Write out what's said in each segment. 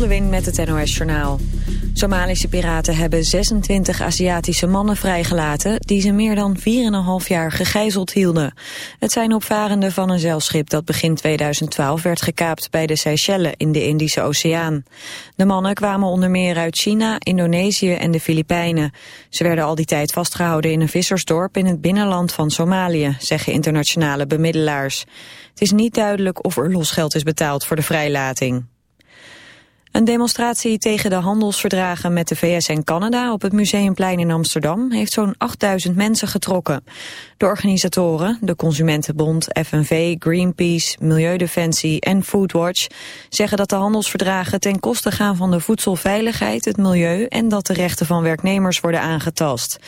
Lot met het NOS Journaal. Somalische piraten hebben 26 Aziatische mannen vrijgelaten... die ze meer dan 4,5 jaar gegijzeld hielden. Het zijn opvarenden van een zeilschip dat begin 2012 werd gekaapt... bij de Seychelles in de Indische Oceaan. De mannen kwamen onder meer uit China, Indonesië en de Filipijnen. Ze werden al die tijd vastgehouden in een vissersdorp... in het binnenland van Somalië, zeggen internationale bemiddelaars. Het is niet duidelijk of er losgeld is betaald voor de vrijlating. Een demonstratie tegen de handelsverdragen met de VS en Canada op het Museumplein in Amsterdam heeft zo'n 8000 mensen getrokken. De organisatoren, de Consumentenbond, FNV, Greenpeace, Milieudefensie en Foodwatch zeggen dat de handelsverdragen ten koste gaan van de voedselveiligheid, het milieu en dat de rechten van werknemers worden aangetast.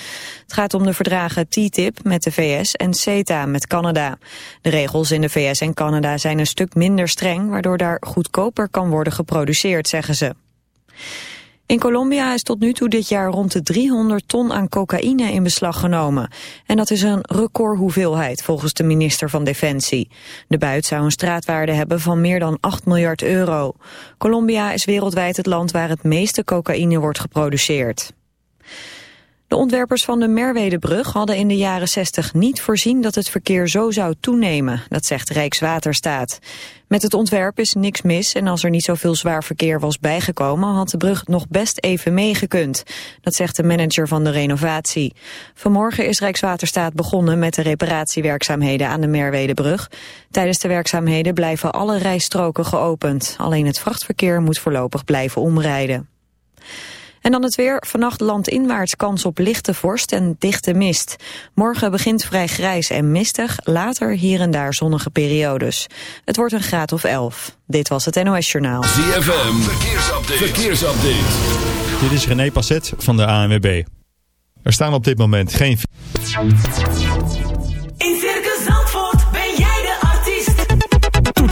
Het gaat om de verdragen TTIP met de VS en CETA met Canada. De regels in de VS en Canada zijn een stuk minder streng, waardoor daar goedkoper kan worden geproduceerd zeggen ze. In Colombia is tot nu toe dit jaar rond de 300 ton aan cocaïne in beslag genomen. En dat is een recordhoeveelheid volgens de minister van Defensie. De buit zou een straatwaarde hebben van meer dan 8 miljard euro. Colombia is wereldwijd het land waar het meeste cocaïne wordt geproduceerd. De ontwerpers van de Merwedebrug hadden in de jaren 60 niet voorzien dat het verkeer zo zou toenemen, dat zegt Rijkswaterstaat. Met het ontwerp is niks mis en als er niet zoveel zwaar verkeer was bijgekomen had de brug nog best even meegekund. Dat zegt de manager van de renovatie. Vanmorgen is Rijkswaterstaat begonnen met de reparatiewerkzaamheden aan de Merwedebrug. Tijdens de werkzaamheden blijven alle rijstroken geopend. Alleen het vrachtverkeer moet voorlopig blijven omrijden. En dan het weer. Vannacht landinwaarts kans op lichte vorst en dichte mist. Morgen begint vrij grijs en mistig. Later hier en daar zonnige periodes. Het wordt een graad of 11. Dit was het NOS Journaal. ZFM. Verkeersupdate. Verkeersupdate. Dit is René Passet van de ANWB. Er staan op dit moment geen...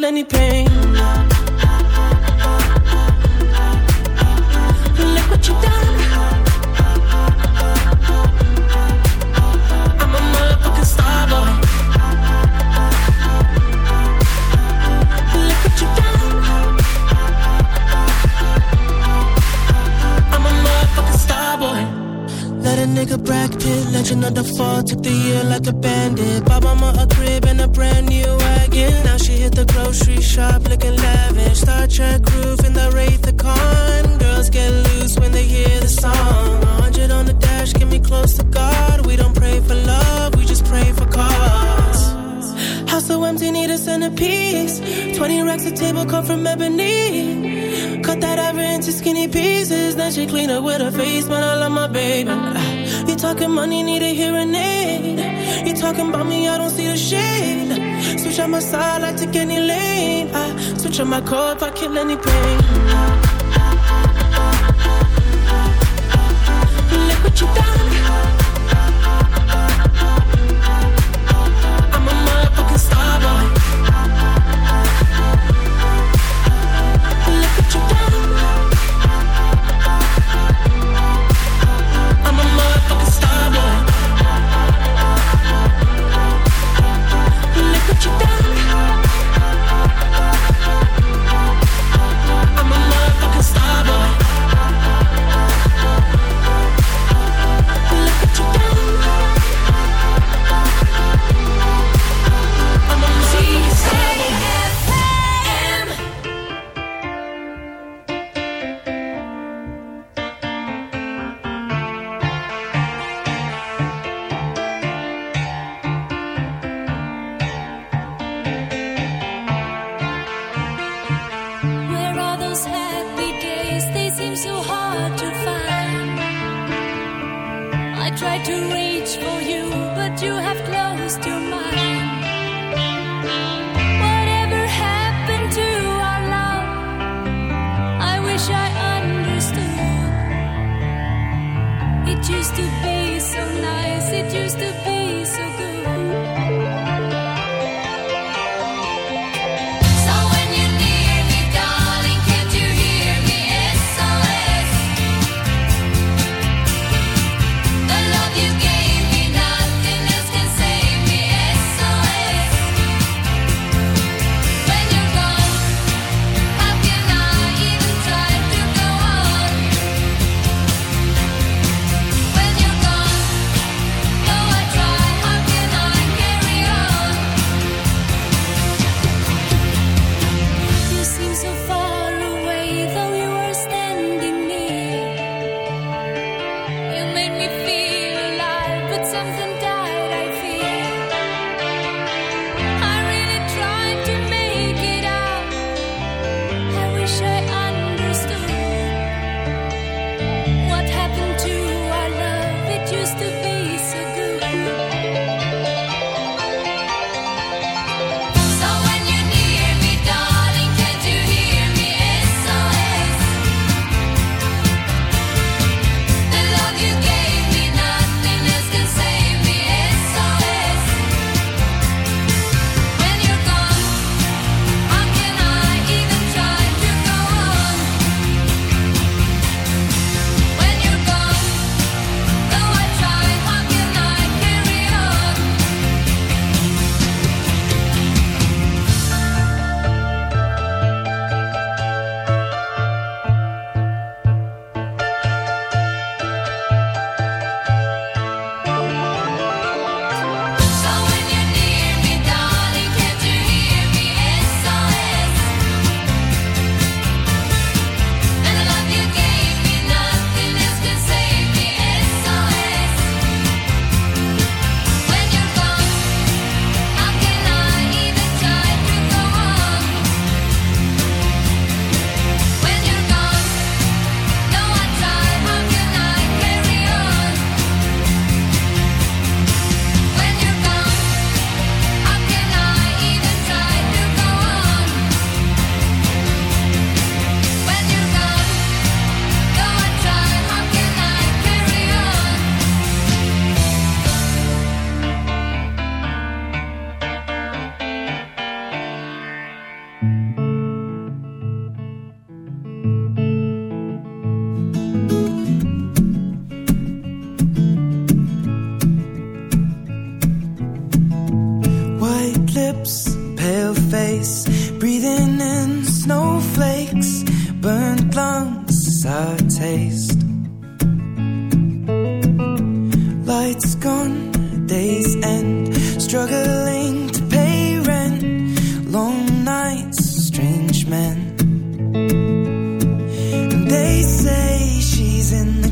handle any pain. Look what you've done. I'm a motherfucking star boy. Look what you've done. I'm a motherfucking star boy. Let a nigga brag pit, legend of the fall, took the year like a bandit. shop looking lavish. Star Trek groove in the Wraith the Con. Girls get loose when they hear the song. 100 on the dash, get me close to God. We don't pray for love, we just pray for cause. House so empty, need a centerpiece. 20 racks a table cut from ebony. Cut that ever into skinny pieces. Then she clean up with her face, but I love my baby. You talking money, need a hearing aid. You talking about me, I don't see the shade. Switch on my side, I take any lane. I switch on my code, if I kill any pain. I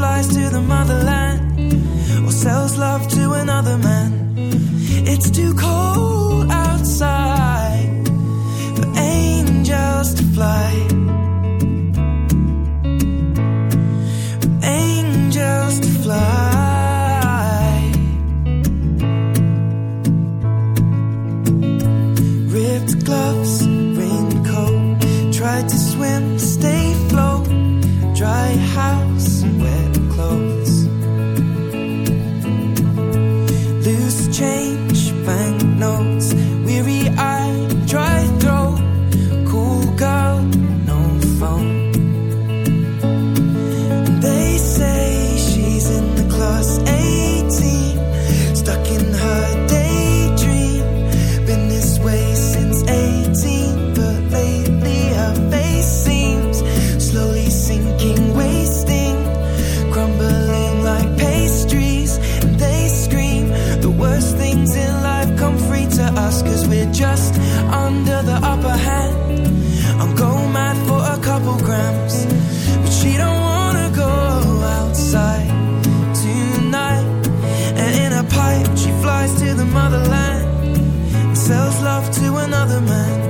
flies to the motherland or sells love to another man. It's too cold outside. another man.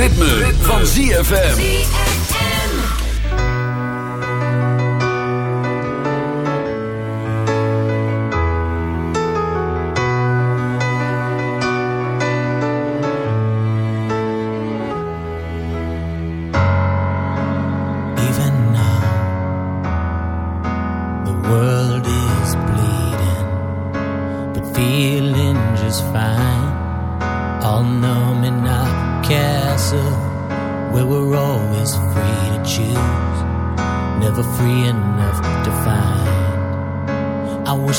ritme, van ZFM.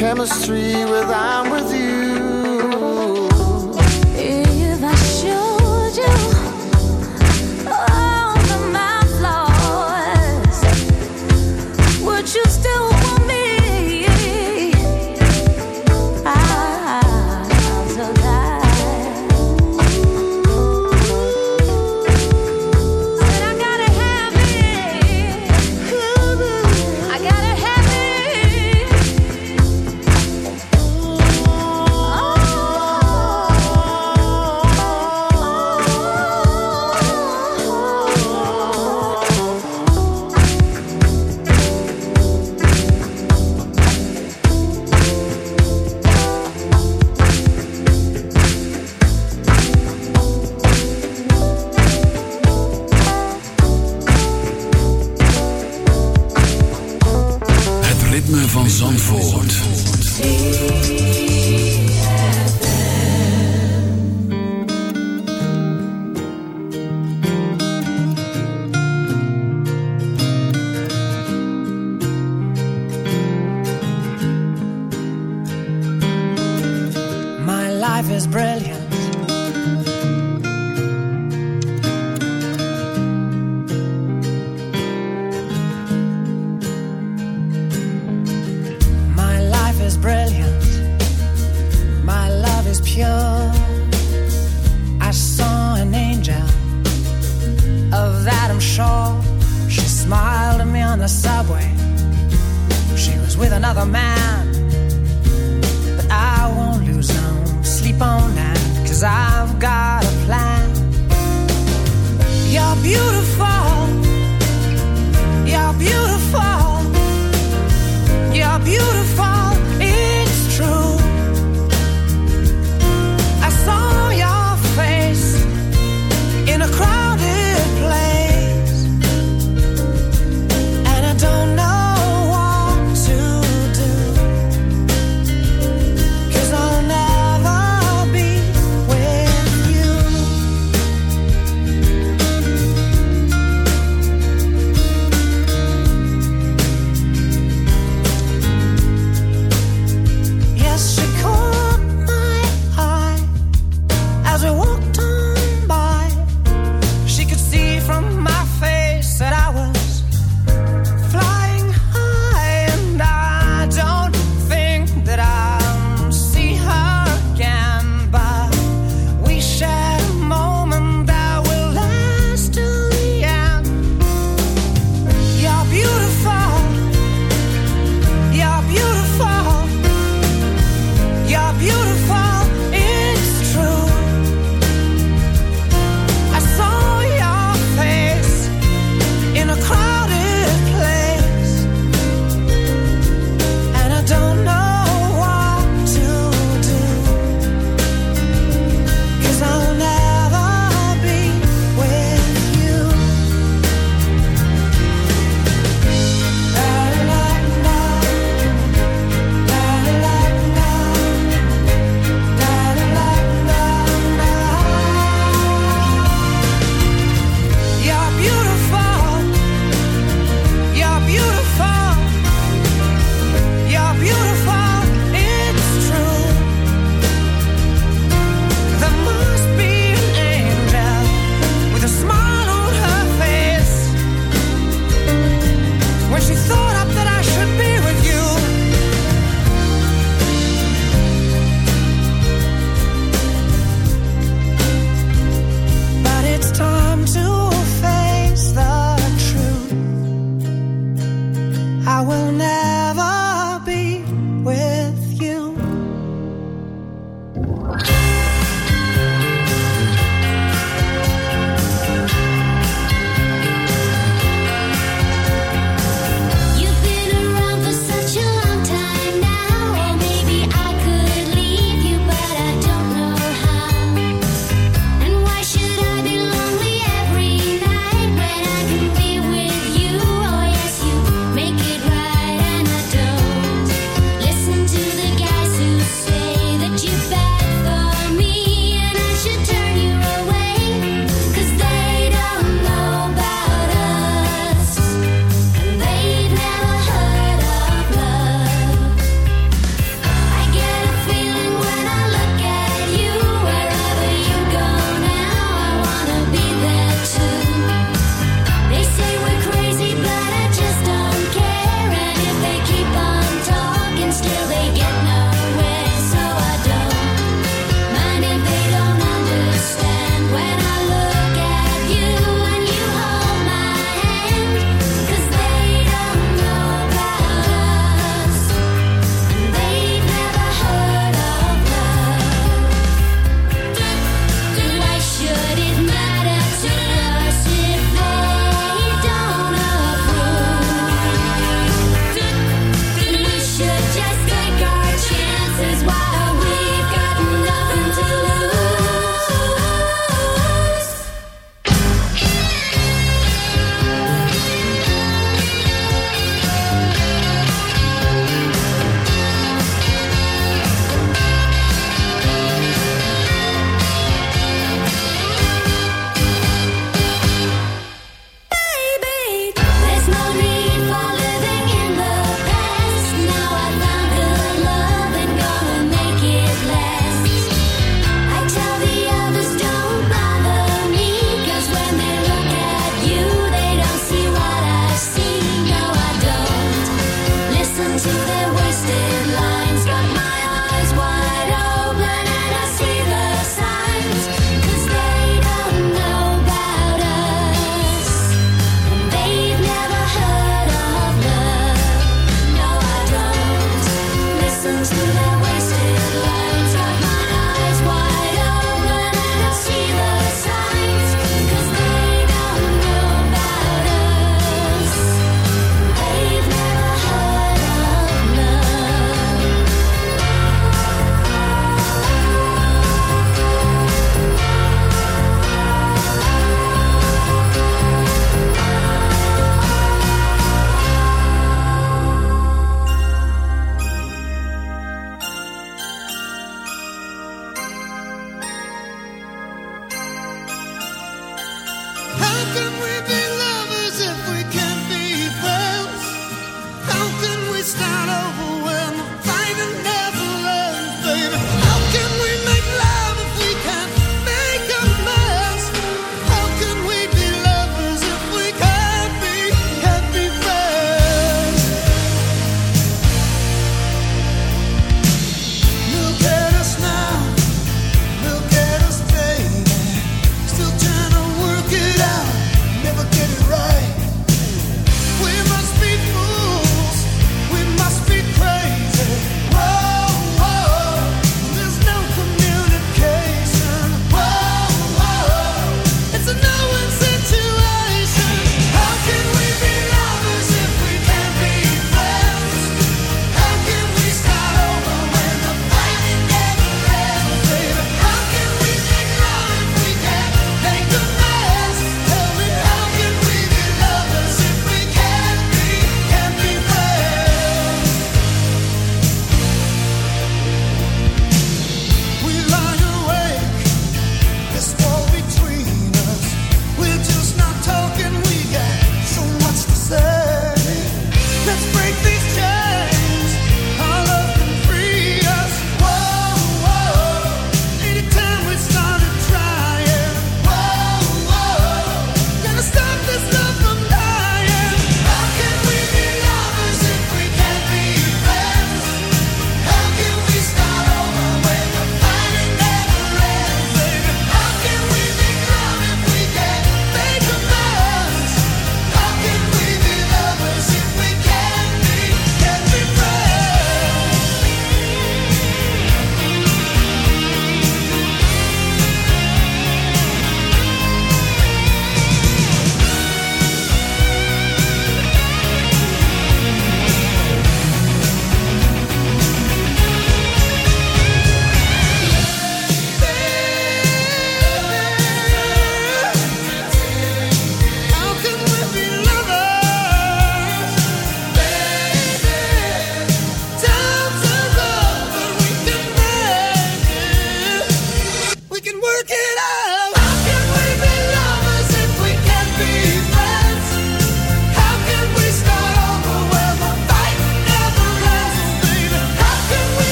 Chemistry